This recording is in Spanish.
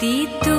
hatiku